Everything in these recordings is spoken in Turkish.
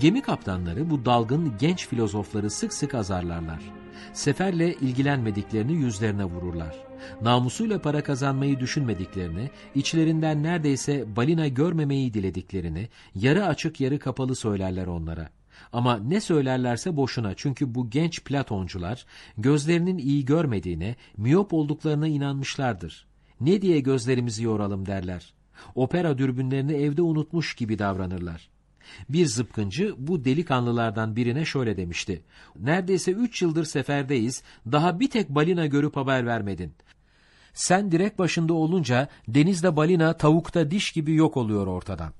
Gemi kaptanları bu dalgın genç filozofları sık sık azarlarlar. Seferle ilgilenmediklerini yüzlerine vururlar. Namusuyla para kazanmayı düşünmediklerini, içlerinden neredeyse balina görmemeyi dilediklerini, yarı açık yarı kapalı söylerler onlara. Ama ne söylerlerse boşuna çünkü bu genç Platoncular gözlerinin iyi görmediğine, miyop olduklarına inanmışlardır. Ne diye gözlerimizi yoralım derler. Opera dürbünlerini evde unutmuş gibi davranırlar. Bir zıpkıncı bu delikanlılardan birine şöyle demişti. Neredeyse üç yıldır seferdeyiz, daha bir tek balina görüp haber vermedin. Sen direk başında olunca denizde balina tavukta diş gibi yok oluyor ortadan.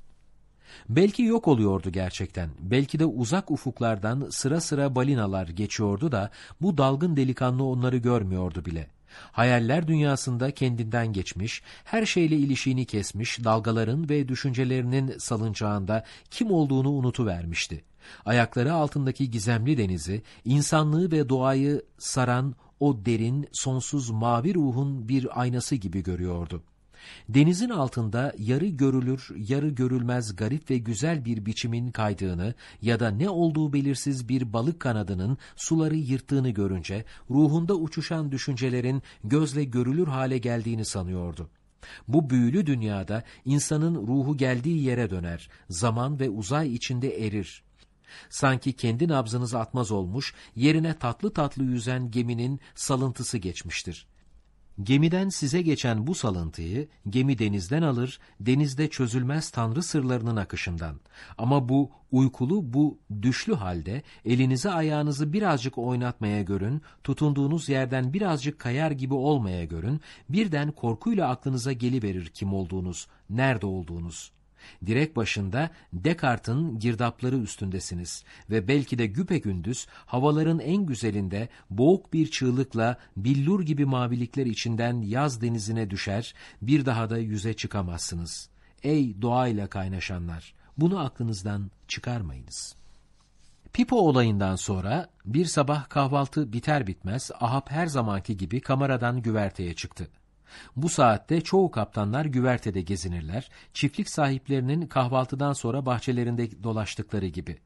Belki yok oluyordu gerçekten. Belki de uzak ufuklardan sıra sıra balinalar geçiyordu da bu dalgın delikanlı onları görmüyordu bile. Hayaller dünyasında kendinden geçmiş, her şeyle ilişiğini kesmiş, dalgaların ve düşüncelerinin salıncağında kim olduğunu unutuvermişti. Ayakları altındaki gizemli denizi, insanlığı ve doğayı saran o derin, sonsuz mavi ruhun bir aynası gibi görüyordu. Denizin altında yarı görülür, yarı görülmez garip ve güzel bir biçimin kaydığını ya da ne olduğu belirsiz bir balık kanadının suları yırttığını görünce ruhunda uçuşan düşüncelerin gözle görülür hale geldiğini sanıyordu. Bu büyülü dünyada insanın ruhu geldiği yere döner, zaman ve uzay içinde erir. Sanki kendi nabzınız atmaz olmuş, yerine tatlı tatlı yüzen geminin salıntısı geçmiştir. Gemiden size geçen bu salıntıyı gemi denizden alır, denizde çözülmez tanrı sırlarının akışından. Ama bu uykulu, bu düşlü halde elinizi ayağınızı birazcık oynatmaya görün, tutunduğunuz yerden birazcık kayar gibi olmaya görün, birden korkuyla aklınıza geliverir kim olduğunuz, nerede olduğunuz.'' Direk başında Descartes'in girdapları üstündesiniz ve belki de güpegündüz havaların en güzelinde boğuk bir çığlıkla billur gibi mavilikler içinden yaz denizine düşer, bir daha da yüze çıkamazsınız. Ey doğayla kaynaşanlar, bunu aklınızdan çıkarmayınız. Pipo olayından sonra bir sabah kahvaltı biter bitmez Ahab her zamanki gibi kameradan güverteye çıktı. Bu saatte çoğu kaptanlar güvertede gezinirler, çiftlik sahiplerinin kahvaltıdan sonra bahçelerinde dolaştıkları gibi.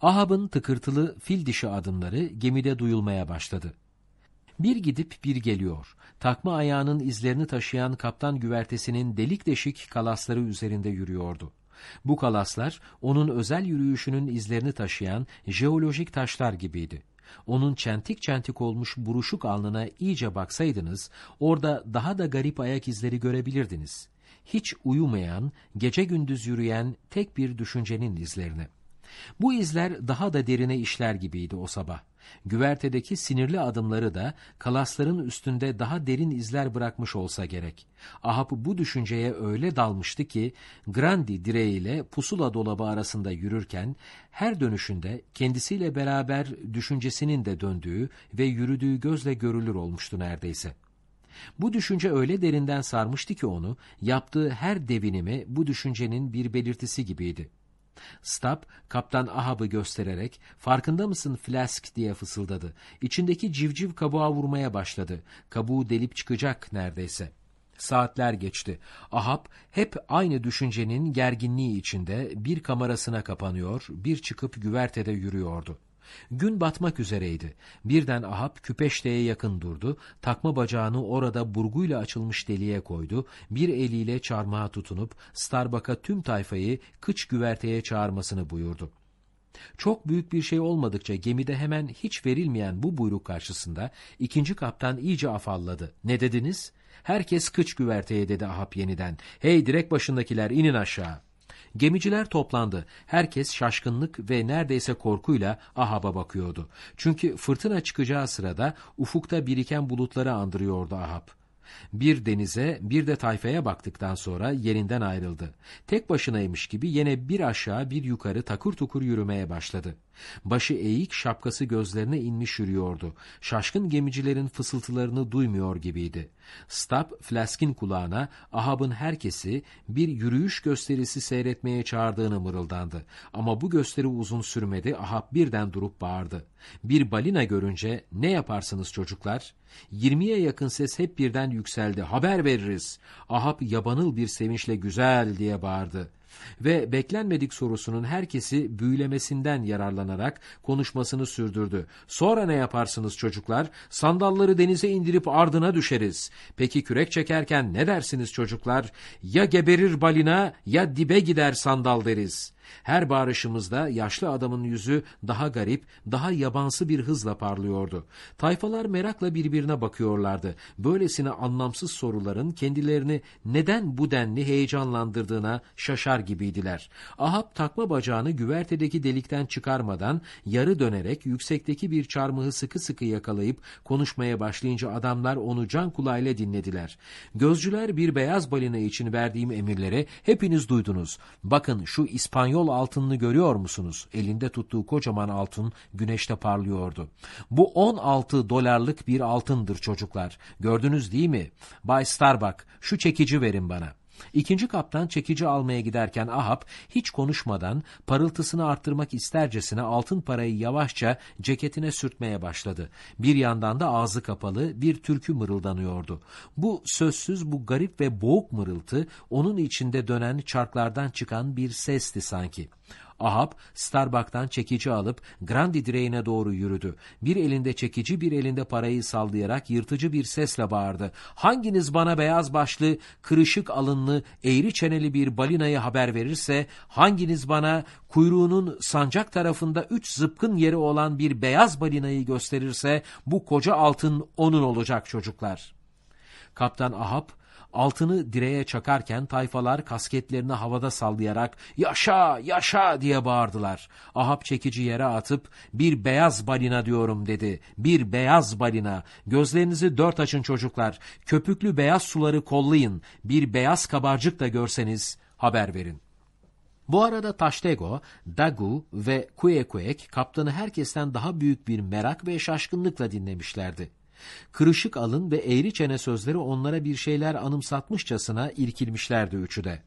Ahab'ın tıkırtılı fil dişi adımları gemide duyulmaya başladı. Bir gidip bir geliyor. Takma ayağının izlerini taşıyan kaptan güvertesinin delik deşik kalasları üzerinde yürüyordu. Bu kalaslar onun özel yürüyüşünün izlerini taşıyan jeolojik taşlar gibiydi onun çentik çentik olmuş buruşuk alnına iyice baksaydınız, orada daha da garip ayak izleri görebilirdiniz. Hiç uyumayan, gece gündüz yürüyen tek bir düşüncenin izlerini. Bu izler daha da derine işler gibiydi o sabah. Güvertedeki sinirli adımları da kalasların üstünde daha derin izler bırakmış olsa gerek. Ahab bu düşünceye öyle dalmıştı ki Grandi direğiyle pusula dolabı arasında yürürken her dönüşünde kendisiyle beraber düşüncesinin de döndüğü ve yürüdüğü gözle görülür olmuştu neredeyse. Bu düşünce öyle derinden sarmıştı ki onu, yaptığı her devinimi bu düşüncenin bir belirtisi gibiydi. Stab, kaptan Ahab'ı göstererek, farkında mısın Flask diye fısıldadı. İçindeki civciv kabuğa vurmaya başladı. Kabuğu delip çıkacak neredeyse. Saatler geçti. Ahab hep aynı düşüncenin gerginliği içinde bir kamerasına kapanıyor, bir çıkıp güvertede yürüyordu. Gün batmak üzereydi. Birden Ahab küpeşteye yakın durdu, takma bacağını orada burguyla açılmış deliğe koydu, bir eliyle çarmıha tutunup Starbuck'a tüm tayfayı kıç güverteye çağırmasını buyurdu. Çok büyük bir şey olmadıkça gemide hemen hiç verilmeyen bu buyruk karşısında ikinci kaptan iyice afalladı. Ne dediniz? Herkes kıç güverteye dedi Ahab yeniden. Hey direk başındakiler inin aşağı. Gemiciler toplandı. Herkes şaşkınlık ve neredeyse korkuyla Ahab'a bakıyordu. Çünkü fırtına çıkacağı sırada ufukta biriken bulutları andırıyordu Ahab. Bir denize bir de tayfaya baktıktan sonra yerinden ayrıldı. Tek başınaymış gibi yine bir aşağı bir yukarı takır tukur yürümeye başladı. Başı eğik şapkası gözlerine inmiş yürüyordu. Şaşkın gemicilerin fısıltılarını duymuyor gibiydi. Stab, Flask'in kulağına Ahab'ın herkesi bir yürüyüş gösterisi seyretmeye çağırdığını mırıldandı. Ama bu gösteri uzun sürmedi, Ahab birden durup bağırdı. Bir balina görünce ne yaparsınız çocuklar? Yirmiye yakın ses hep birden yükseldi. Haber veririz. Ahab yabanıl bir sevinçle güzel diye bağırdı. Ve beklenmedik sorusunun herkesi büyülemesinden yararlanarak konuşmasını sürdürdü. Sonra ne yaparsınız çocuklar? Sandalları denize indirip ardına düşeriz. Peki kürek çekerken ne dersiniz çocuklar? Ya geberir balina ya dibe gider sandal deriz.'' Her bağrışımızda yaşlı adamın yüzü daha garip, daha yabansı bir hızla parlıyordu. Tayfalar merakla birbirine bakıyorlardı. Böylesine anlamsız soruların kendilerini neden bu denli heyecanlandırdığına şaşar gibiydiler. Ahab takma bacağını güvertedeki delikten çıkarmadan yarı dönerek yüksekteki bir çarmıhı sıkı sıkı yakalayıp konuşmaya başlayınca adamlar onu can kulağıyla dinlediler. Gözcüler bir beyaz balina için verdiğim emirleri hepiniz duydunuz. Bakın şu İspanyol yol altınını görüyor musunuz? Elinde tuttuğu kocaman altın güneşte parlıyordu. Bu 16 dolarlık bir altındır çocuklar. Gördünüz değil mi? Bay Starbuck şu çekici verin bana. İkinci kaptan çekici almaya giderken Ahab hiç konuşmadan parıltısını arttırmak istercesine altın parayı yavaşça ceketine sürtmeye başladı. Bir yandan da ağzı kapalı bir türkü mırıldanıyordu. Bu sözsüz bu garip ve boğuk mırıltı onun içinde dönen çarklardan çıkan bir sesti sanki. Ahab Starbuck'tan çekici alıp Grandi direğine doğru yürüdü. Bir elinde çekici bir elinde parayı sallayarak yırtıcı bir sesle bağırdı. Hanginiz bana beyaz başlı, kırışık alınlı, eğri çeneli bir balinayı haber verirse, hanginiz bana kuyruğunun sancak tarafında üç zıpkın yeri olan bir beyaz balinayı gösterirse, bu koca altın onun olacak çocuklar. Kaptan Ahab altını direğe çakarken tayfalar kasketlerini havada sallayarak yaşa yaşa diye bağırdılar. Ahab çekici yere atıp bir beyaz balina diyorum dedi. Bir beyaz balina. Gözlerinizi dört açın çocuklar. Köpüklü beyaz suları kollayın. Bir beyaz kabarcık da görseniz haber verin. Bu arada Taştego, Dagu ve Kuekuek kaptanı herkesten daha büyük bir merak ve şaşkınlıkla dinlemişlerdi. Kırışık alın ve eğri çene sözleri onlara bir şeyler anımsatmışçasına irkilmişlerdi üçü de.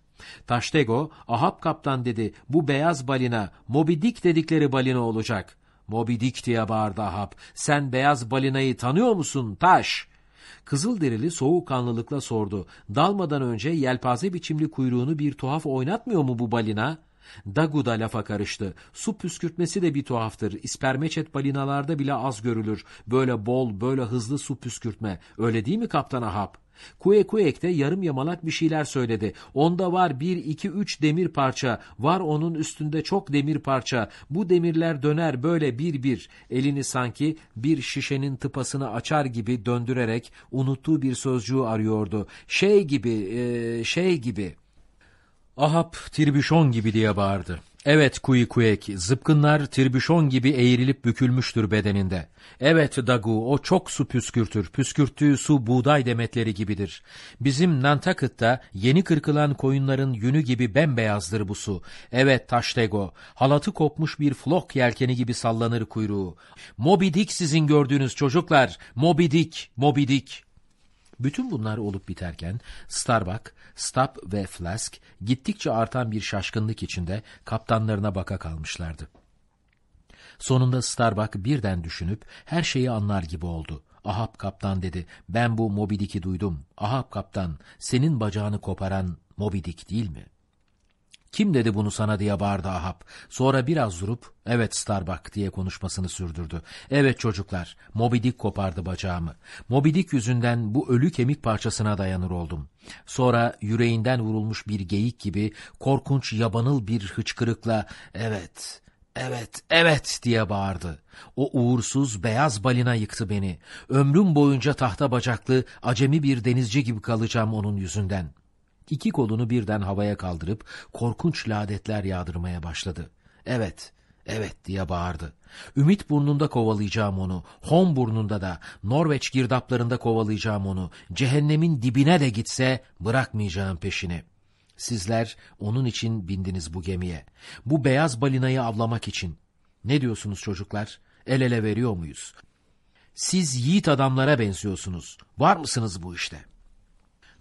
Taştego, Ahab kaptan dedi, bu beyaz balina, Moby Dick dedikleri balina olacak. Moby Dick diye bağırdı Ahab, sen beyaz balinayı tanıyor musun, taş? Kızılderili soğukkanlılıkla sordu, dalmadan önce yelpaze biçimli kuyruğunu bir tuhaf oynatmıyor mu bu balina?'' Dagu da lafa karıştı. Su püskürtmesi de bir tuhaftır. İspermeçet balinalarda bile az görülür. Böyle bol, böyle hızlı su püskürtme. Öyle değil mi Kaptan Ahab? Kue de yarım yamalak bir şeyler söyledi. Onda var bir, iki, üç demir parça. Var onun üstünde çok demir parça. Bu demirler döner böyle bir bir. Elini sanki bir şişenin tıpasını açar gibi döndürerek unuttuğu bir sözcüğü arıyordu. Şey gibi, e, şey gibi... Ahab tirbüşon gibi diye bağırdı. Evet Kuyikuek, zıpkınlar tirbüşon gibi eğrilip bükülmüştür bedeninde. Evet Dagu, o çok su püskürtür. Püskürttüğü su buğday demetleri gibidir. Bizim Nantucket'ta yeni kırkılan koyunların yünü gibi bembeyazdır bu su. Evet Taştego, halatı kopmuş bir flok yelkeni gibi sallanır kuyruğu. Moby Dick sizin gördüğünüz çocuklar. Moby Dick, Moby Dick. Bütün bunlar olup biterken Starbuck, Stab ve Flask gittikçe artan bir şaşkınlık içinde kaptanlarına baka kalmışlardı. Sonunda Starbuck birden düşünüp her şeyi anlar gibi oldu. Ahab kaptan dedi, ben bu Moby Dick'i duydum. Ahab kaptan, senin bacağını koparan Moby Dick değil mi? Kim dedi bunu sana diye bağırdı Ahab. Sonra biraz durup evet Starbuck diye konuşmasını sürdürdü. Evet çocuklar Moby Dick kopardı bacağımı. Moby Dick yüzünden bu ölü kemik parçasına dayanır oldum. Sonra yüreğinden vurulmuş bir geyik gibi korkunç yabanıl bir hıçkırıkla evet Evet, evet diye bağırdı. O uğursuz beyaz balina yıktı beni. Ömrüm boyunca tahta bacaklı, acemi bir denizci gibi kalacağım onun yüzünden.'' İki kolunu birden havaya kaldırıp korkunç ladetler yağdırmaya başladı. Evet, evet diye bağırdı. Ümit burnunda kovalayacağım onu, Hom burnunda da, Norveç girdaplarında kovalayacağım onu, cehennemin dibine de gitse bırakmayacağım peşini. Sizler onun için bindiniz bu gemiye. Bu beyaz balinayı avlamak için. Ne diyorsunuz çocuklar? El ele veriyor muyuz? Siz yiğit adamlara benziyorsunuz. Var mısınız bu işte?''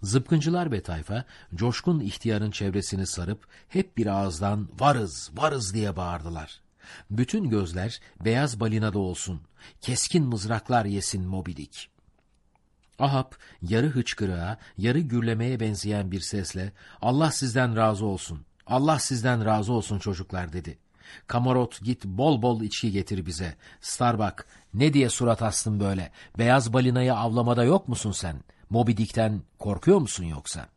Zıpkıncılar ve tayfa coşkun ihtiyarın çevresini sarıp hep bir ağızdan varız varız diye bağırdılar. Bütün gözler beyaz balinada olsun, keskin mızraklar yesin mobidik. Ahab yarı hıçkırığa, yarı gürlemeye benzeyen bir sesle Allah sizden razı olsun. Allah sizden razı olsun çocuklar dedi. Kamarot git bol bol içki getir bize. Starbuck ne diye surat astın böyle? Beyaz balinayı avlamada yok musun sen? Moby Dick'ten korkuyor musun yoksa?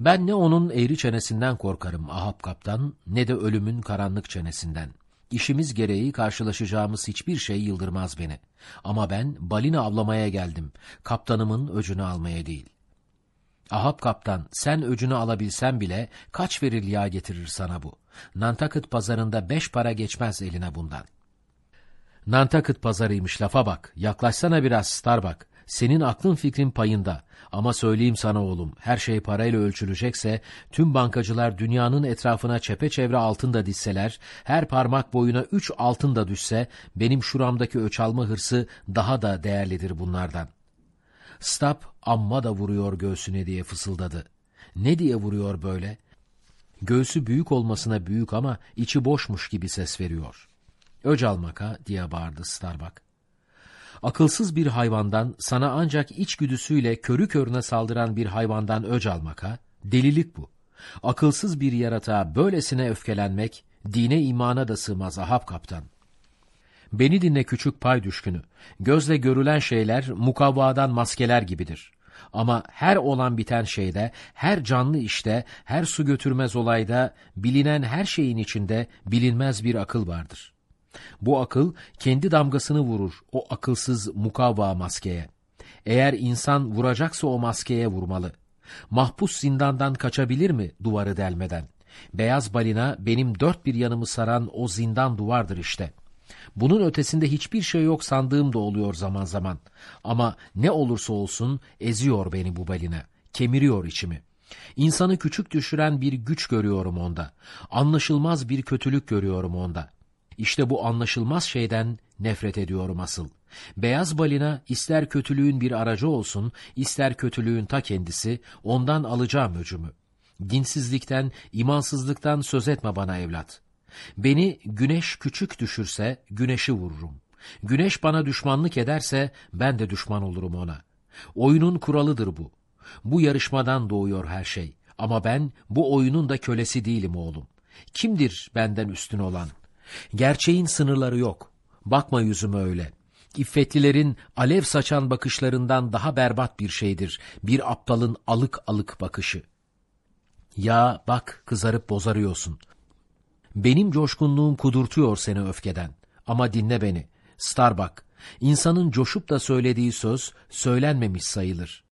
Ben ne onun eğri çenesinden korkarım Ahab kaptan ne de ölümün karanlık çenesinden. İşimiz gereği karşılaşacağımız hiçbir şey yıldırmaz beni. Ama ben balina avlamaya geldim. Kaptanımın öcünü almaya değil. Ahab kaptan, sen öcünü alabilsen bile kaç verir yağ getirir sana bu? Nantucket pazarında beş para geçmez eline bundan. Nantucket pazarıymış lafa bak. Yaklaşsana biraz Starbuck. Senin aklın fikrin payında. Ama söyleyeyim sana oğlum, her şey parayla ölçülecekse, tüm bankacılar dünyanın etrafına çepeçevre altın da dizseler, her parmak boyuna üç altın da düşse, benim şuramdaki öç alma hırsı daha da değerlidir bunlardan. Stap amma da vuruyor göğsüne diye fısıldadı. Ne diye vuruyor böyle? Göğsü büyük olmasına büyük ama içi boşmuş gibi ses veriyor. Öc almak ha diye bağırdı Starbuck. Akılsız bir hayvandan sana ancak içgüdüsüyle körü körüne saldıran bir hayvandan öc almak ha? Delilik bu. Akılsız bir yaratığa böylesine öfkelenmek dine imana da sığmaz Ahab kaptan. Beni dinle küçük pay düşkünü. Gözle görülen şeyler mukavvadan maskeler gibidir. Ama her olan biten şeyde, her canlı işte, her su götürmez olayda, bilinen her şeyin içinde bilinmez bir akıl vardır. Bu akıl kendi damgasını vurur o akılsız mukavva maskeye. Eğer insan vuracaksa o maskeye vurmalı. Mahpus zindandan kaçabilir mi duvarı delmeden? Beyaz balina benim dört bir yanımı saran o zindan duvardır işte. Bunun ötesinde hiçbir şey yok sandığım da oluyor zaman zaman. Ama ne olursa olsun eziyor beni bu balina. Kemiriyor içimi. İnsanı küçük düşüren bir güç görüyorum onda. Anlaşılmaz bir kötülük görüyorum onda. İşte bu anlaşılmaz şeyden nefret ediyorum asıl. Beyaz balina ister kötülüğün bir aracı olsun, ister kötülüğün ta kendisi, ondan alacağım öcümü. Dinsizlikten, imansızlıktan söz etme bana evlat. Beni güneş küçük düşürse güneşi vururum. Güneş bana düşmanlık ederse ben de düşman olurum ona. Oyunun kuralıdır bu. Bu yarışmadan doğuyor her şey. Ama ben bu oyunun da kölesi değilim oğlum. Kimdir benden üstün olan? Gerçeğin sınırları yok. Bakma yüzüme öyle. İffetlilerin alev saçan bakışlarından daha berbat bir şeydir. Bir aptalın alık alık bakışı. Ya bak kızarıp bozarıyorsun. Benim coşkunluğum kudurtuyor seni öfkeden. Ama dinle beni. Starbuck, insanın coşup da söylediği söz söylenmemiş sayılır.